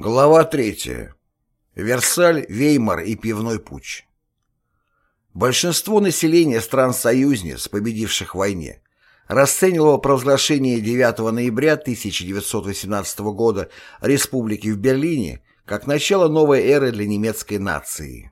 Глава 3. Версаль, Веймар и пивной путь. Большинство населения стран-союзниц, победивших в войне, расценивало провозглашение 9 ноября 1918 года Республики в Берлине как начало новой эры для немецкой нации.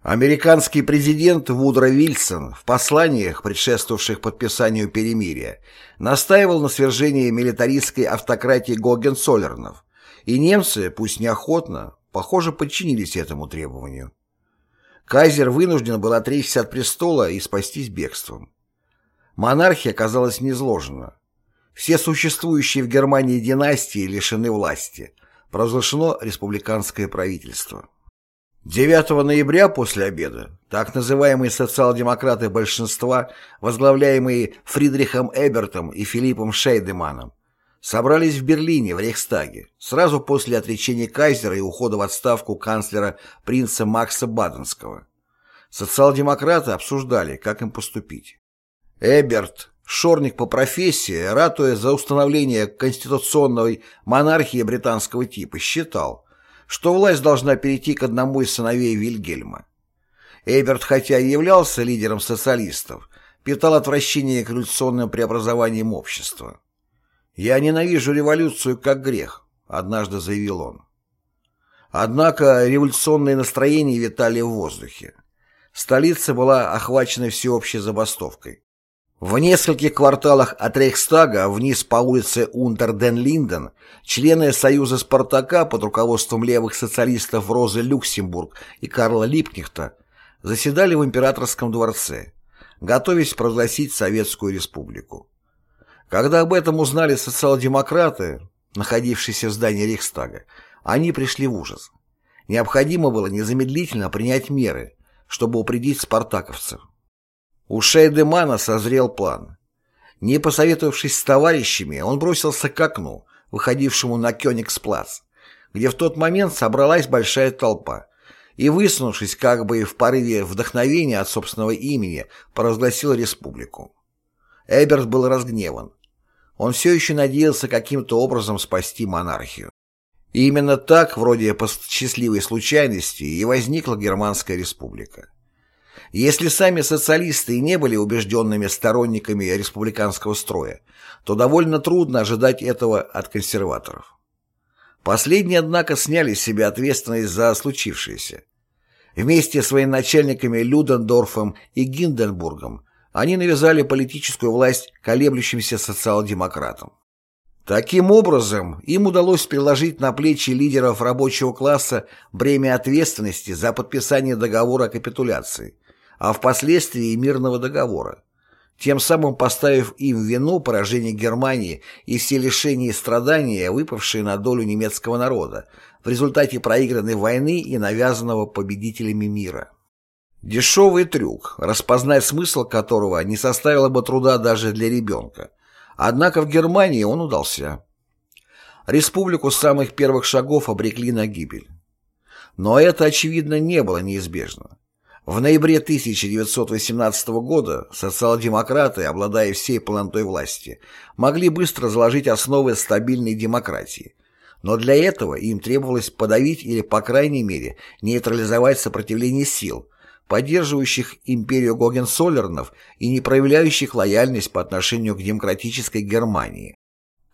Американский президент Вудро Вильсон в посланиях, предшествовавших подписанию перемирия, настаивал на свержении милитаристской автократии Гогенцоллернов, и немцы, пусть неохотно, похоже, подчинились этому требованию. Кайзер вынужден был отречься от престола и спастись бегством. Монархия оказалась низложена. Все существующие в Германии династии лишены власти. Провозглашено республиканское правительство. 9 ноября после обеда так называемые социал-демократы большинства, возглавляемые Фридрихом Эбертом и Филиппом Шейдеманом, собрались в Берлине, в Рейхстаге, сразу после отречения кайзера и ухода в отставку канцлера принца Макса Баденского. Социал-демократы обсуждали, как им поступить. Эберт, шорник по профессии, ратуя за установление конституционной монархии британского типа, считал, что власть должна перейти к одному из сыновей Вильгельма. Эберт, хотя и являлся лидером социалистов, питал отвращение к революционным преобразованиям общества. «Я ненавижу революцию как грех», — однажды заявил он. Однако революционные настроения витали в воздухе. Столица была охвачена всеобщей забастовкой. В нескольких кварталах от Рейхстага вниз по улице Унтерден-Линден члены Союза Спартака под руководством левых социалистов Розы Люксембург и Карла Липкнехта заседали в Императорском дворце, готовясь провозгласить Советскую Республику. Когда об этом узнали социал-демократы, находившиеся в здании Рейхстага, они пришли в ужас. Необходимо было незамедлительно принять меры, чтобы упредить спартаковцев. У Шейдемана созрел план. Не посоветовавшись с товарищами, он бросился к окну, выходившему на Кёнигсплац, где в тот момент собралась большая толпа, и, высунувшись как бы в порыве вдохновения от собственного имени, провозгласил республику. Эберт был разгневан. Он все еще надеялся каким-то образом спасти монархию. И именно так, вроде по счастливой случайности, и возникла Германская республика. Если сами социалисты и не были убежденными сторонниками республиканского строя, то довольно трудно ожидать этого от консерваторов. Последние, однако, сняли с себя ответственность за случившееся. Вместе с военачальниками Людендорфом и Гинденбургом они навязали политическую власть колеблющимся социал-демократам. Таким образом, им удалось переложить на плечи лидеров рабочего класса бремя ответственности за подписание договора о капитуляции, а впоследствии мирного договора, тем самым поставив им вину поражение Германии и все лишения и страдания, выпавшие на долю немецкого народа в результате проигранной войны и навязанного победителями мира. Дешевый трюк, распознать смысл которого не составило бы труда даже для ребенка. Однако в Германии он удался. Республику с самых первых шагов обрекли на гибель. Но это, очевидно, не было неизбежно. В ноябре 1918 года социал-демократы, обладая всей полнотой власти, могли быстро заложить основы стабильной демократии. Но для этого им требовалось подавить или, по крайней мере, нейтрализовать сопротивление сил, поддерживающих империю Гогенцоллернов и не проявляющих лояльность по отношению к демократической Германии.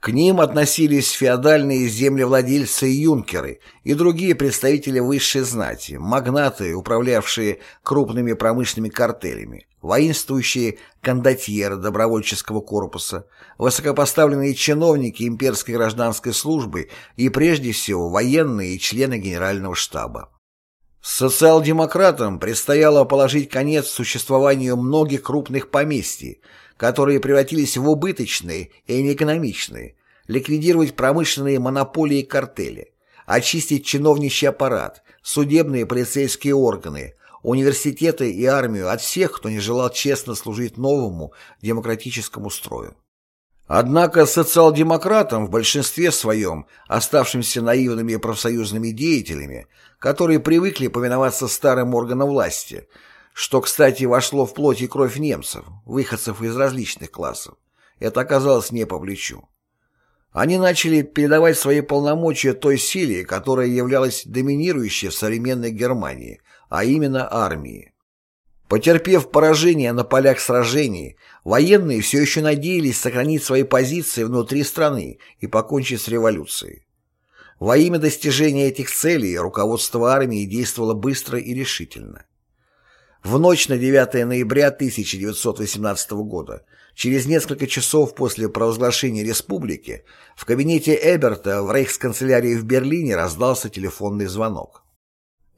К ним относились феодальные землевладельцы и юнкеры и другие представители высшей знати, магнаты, управлявшие крупными промышленными картелями, воинствующие кондотьеры добровольческого корпуса, высокопоставленные чиновники имперской гражданской службы и прежде всего военные и члены генерального штаба. Социал-демократам предстояло положить конец существованию многих крупных поместий, которые превратились в убыточные и неэкономичные, ликвидировать промышленные монополии и картели, очистить чиновничий аппарат, судебные и полицейские органы, университеты и армию от всех, кто не желал честно служить новому демократическому строю. Однако социал-демократам в большинстве своем, оставшимся наивными профсоюзными деятелями, которые привыкли повиноваться старым органам власти, что, кстати, вошло в плоть и кровь немцев, выходцев из различных классов, это оказалось не по плечу. Они начали передавать свои полномочия той силе, которая являлась доминирующей в современной Германии, а именно армии. Потерпев поражение на полях сражений, военные все еще надеялись сохранить свои позиции внутри страны и покончить с революцией. Во имя достижения этих целей руководство армии действовало быстро и решительно. В ночь на 9 ноября 1918 года, через несколько часов после провозглашения республики, в кабинете Эберта в рейхсканцелярии в Берлине раздался телефонный звонок.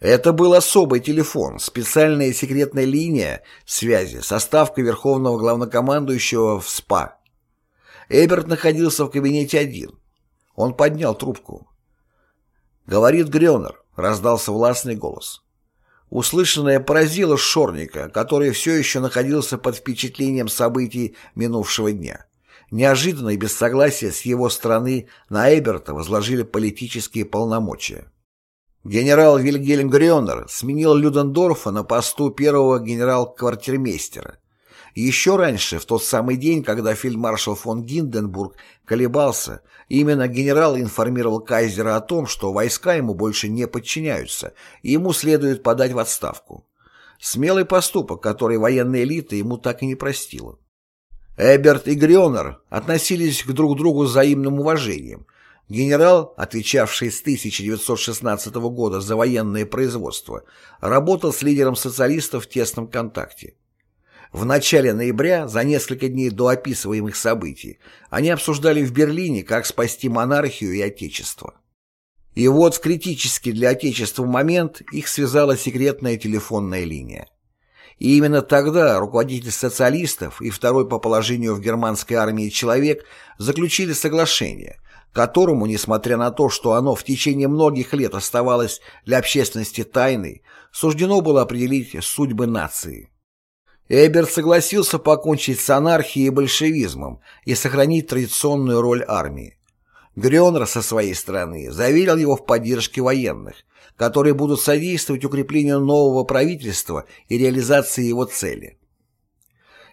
Это был особый телефон, специальная секретная линия связи со ставкой Верховного Главнокомандующего в СПА. Эберт находился в кабинете один. Он поднял трубку. «Говорит Грёнер», — раздался властный голос. Услышанное поразило Шорника, который все еще находился под впечатлением событий минувшего дня. Неожиданно и без согласия с его стороны на Эберта возложили политические полномочия. Генерал Вильгельм Грёнер сменил Людендорфа на посту первого генерал-квартирмейстера. Еще раньше, в тот самый день, когда фельдмаршал фон Гинденбург колебался, именно генерал информировал кайзера о том, что войска ему больше не подчиняются, и ему следует подать в отставку. Смелый поступок, который военная элита ему так и не простила. Эберт и Грёнер относились к друг другу с взаимным уважением. Генерал, отвечавший с 1916 года за военное производство, работал с лидером социалистов в тесном контакте. В начале ноября, за несколько дней до описываемых событий, они обсуждали в Берлине, как спасти монархию и Отечество. И вот в критический для Отечества момент их связала секретная телефонная линия. И именно тогда руководитель социалистов и второй по положению в германской армии человек заключили соглашение, которому, несмотря на то, что оно в течение многих лет оставалось для общественности тайной, суждено было определить судьбы нации. Эберт согласился покончить с анархией и большевизмом и сохранить традиционную роль армии. Грёнер со своей стороны заверил его в поддержке военных, которые будут содействовать укреплению нового правительства и реализации его цели.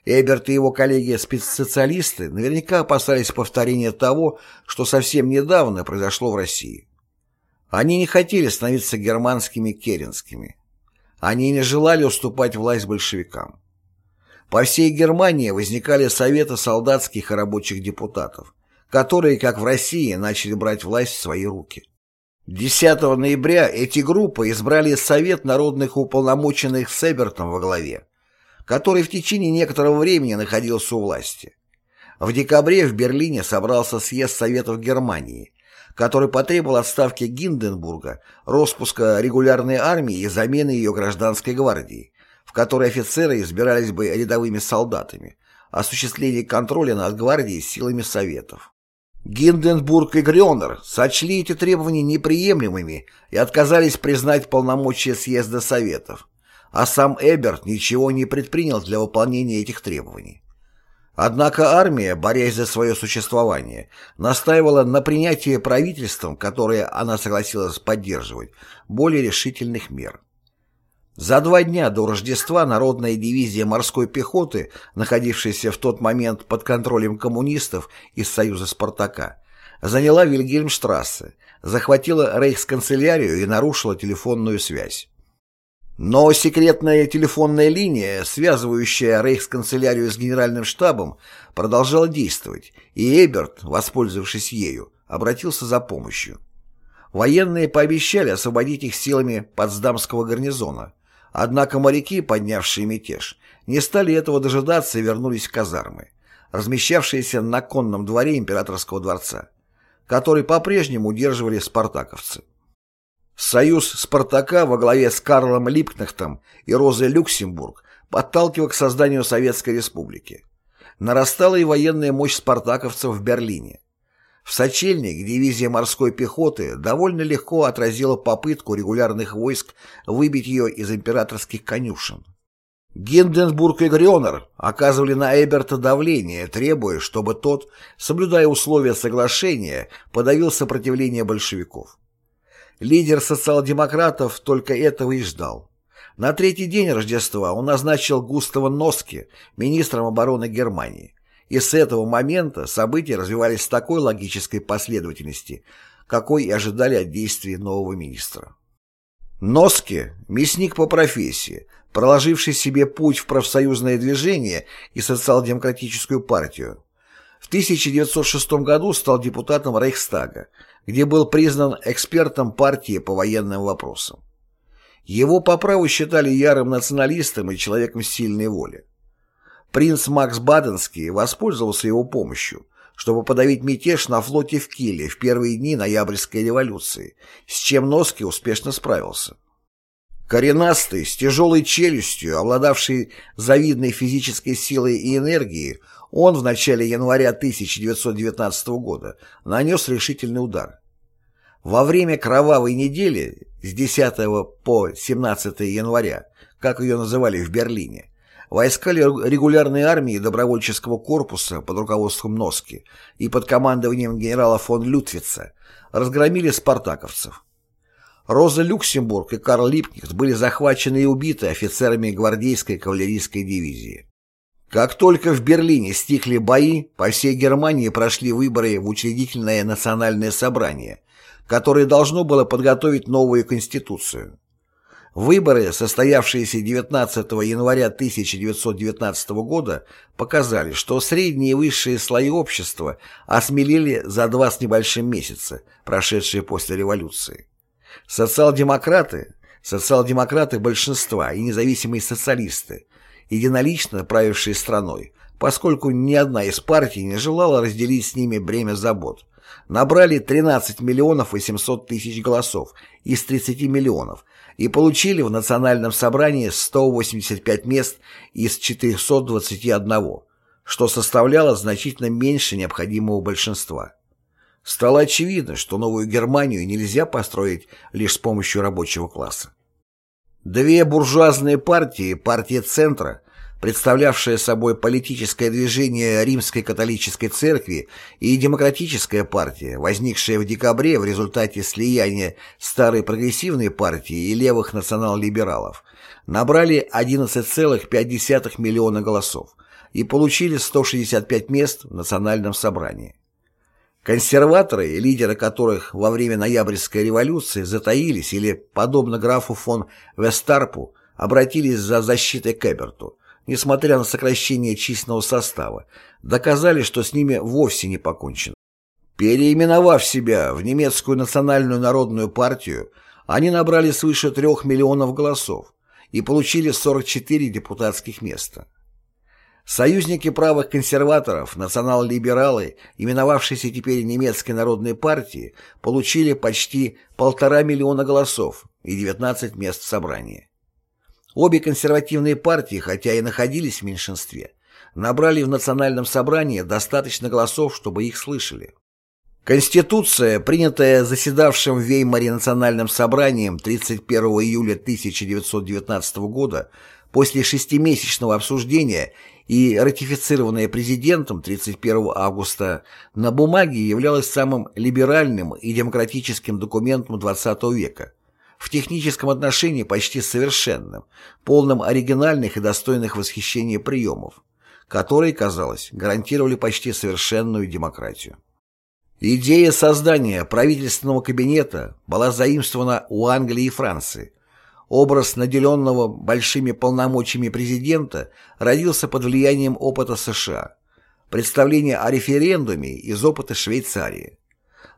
Эберт и его коллеги-спецсоциалисты наверняка опасались повторения того, что совсем недавно произошло в России. Они не хотели становиться германскими керенскими. Они не желали уступать власть большевикам. По всей Германии возникали советы солдатских и рабочих депутатов, которые, как в России, начали брать власть в свои руки. 10 ноября эти группы избрали Совет народных уполномоченных с Эбертом во главе, который в течение некоторого времени находился у власти. В декабре в Берлине собрался съезд Советов Германии, который потребовал отставки Гинденбурга, распуска регулярной армии и замены ее гражданской гвардией, в которой офицеры избирались бы рядовыми солдатами, осуществление контроля над гвардией силами Советов. Гинденбург и Грёнер сочли эти требования неприемлемыми и отказались признать полномочия съезда Советов, а сам Эберт ничего не предпринял для выполнения этих требований. Однако армия, борясь за свое существование, настаивала на принятии правительством, которое она согласилась поддерживать, более решительных мер. За два дня до Рождества народная дивизия морской пехоты, находившаяся в тот момент под контролем коммунистов из Союза Спартака, заняла Вильгельмштрассе, захватила рейхсканцелярию и нарушила телефонную связь. Но секретная телефонная линия, связывающая рейхсканцелярию с генеральным штабом, продолжала действовать, и Эберт, воспользовавшись ею, обратился за помощью. Военные пообещали освободить их силами Потсдамского гарнизона, Однако моряки, поднявшие мятеж, не стали этого дожидаться и вернулись в казармы, размещавшиеся на конном дворе императорского дворца, который по-прежнему удерживали спартаковцы. Союз Спартака во главе с Карлом Липкнехтом и Розой Люксембург подталкивал к созданию Советской Республики. Нарастала и военная мощь спартаковцев в Берлине. В Сочельник дивизия морской пехоты довольно легко отразила попытку регулярных войск выбить ее из императорских конюшен. Гинденбург и Грёнер оказывали на Эберта давление, требуя, чтобы тот, соблюдая условия соглашения, подавил сопротивление большевиков. Лидер социал-демократов только этого и ждал. На третий день Рождества он назначил Густава Носки министром обороны Германии, И с этого момента события развивались в такой логической последовательности, какой и ожидали от действий нового министра. Носки – мясник по профессии, проложивший себе путь в профсоюзное движение и социал-демократическую партию. В 1906 году стал депутатом Рейхстага, где был признан экспертом партии по военным вопросам. Его по праву считали ярым националистом и человеком сильной воли. Принц Макс Баденский воспользовался его помощью, чтобы подавить мятеж на флоте в Киле в первые дни Ноябрьской революции, с чем Носки успешно справился. Коренастый, с тяжелой челюстью, обладавший завидной физической силой и энергией, он в начале января 1919 года нанес решительный удар. Во время кровавой недели с 10 по 17 января, как ее называли в Берлине, войска регулярной армии добровольческого корпуса под руководством Носки и под командованием генерала фон Лютвица разгромили спартаковцев. Роза Люксембург и Карл Липкнехт были захвачены и убиты офицерами гвардейской кавалерийской дивизии. Как только в Берлине стихли бои, по всей Германии прошли выборы в учредительное национальное собрание, которое должно было подготовить новую конституцию. Выборы, состоявшиеся 19 января 1919 года, показали, что средние и высшие слои общества осмелели за два с небольшим месяца, прошедшие после революции. Социал-демократы, социал-демократы большинства и независимые социалисты, единолично правившие страной, поскольку ни одна из партий не желала разделить с ними бремя забот, набрали 13 миллионов 800 тысяч голосов из 30 миллионов и получили в Национальном собрании 185 мест из 421, что составляло значительно меньше необходимого большинства. Стало очевидно, что новую Германию нельзя построить лишь с помощью рабочего класса. Две буржуазные партии, партия Центра, представлявшая собой политическое движение Римской католической церкви и Демократическая партия, возникшая в декабре в результате слияния старой прогрессивной партии и левых национал-либералов, набрали 11,5 миллиона голосов и получили 165 мест в Национальном собрании. Консерваторы, лидеры которых во время Ноябрьской революции затаились или, подобно графу фон Вестарпу, обратились за защитой к Эберту, несмотря на сокращение численного состава, доказали, что с ними вовсе не покончено. Переименовав себя в немецкую национальную народную партию, они набрали свыше трех миллионов голосов и получили 44 депутатских места. Союзники правых консерваторов, национал-либералы, именовавшиеся теперь немецкой народной партией, получили почти полтора миллиона голосов и 19 мест в собрании. Обе консервативные партии, хотя и находились в меньшинстве, набрали в национальном собрании достаточно голосов, чтобы их слышали. Конституция, принятая заседавшим в Веймаре национальным собранием 31 июля 1919 года, после шестимесячного обсуждения и ратифицированная президентом 31 августа, на бумаге являлась самым либеральным и демократическим документом XX века, в техническом отношении почти совершенным, полным оригинальных и достойных восхищения приемов, которые, казалось, гарантировали почти совершенную демократию. Идея создания правительственного кабинета была заимствована у Англии и Франции, Образ наделенного большими полномочиями президента родился под влиянием опыта США, представление о референдуме из опыта Швейцарии.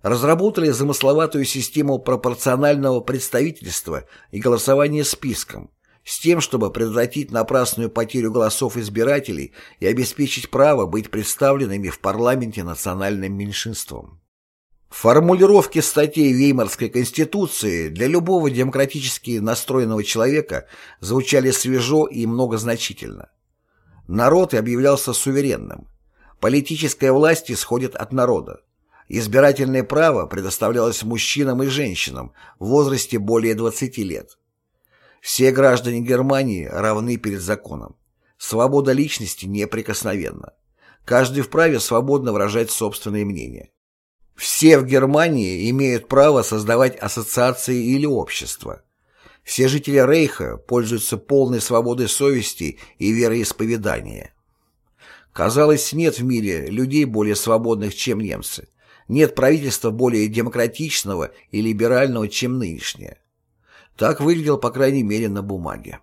Разработали замысловатую систему пропорционального представительства и голосования списком, с тем, чтобы предотвратить напрасную потерю голосов избирателей и обеспечить право быть представленными в парламенте национальным меньшинством. Формулировки статей Веймарской конституции для любого демократически настроенного человека звучали свежо и многозначительно. Народ объявлялся суверенным. Политическая власть исходит от народа. Избирательное право предоставлялось мужчинам и женщинам в возрасте более 20 лет. Все граждане Германии равны перед законом. Свобода личности неприкосновенна. Каждый вправе свободно выражать собственное мнение. Все в Германии имеют право создавать ассоциации или общества. Все жители Рейха пользуются полной свободой совести и вероисповедания. Казалось, нет в мире людей более свободных, чем немцы. Нет правительства более демократичного и либерального, чем нынешнее. Так выглядело, по крайней мере, на бумаге.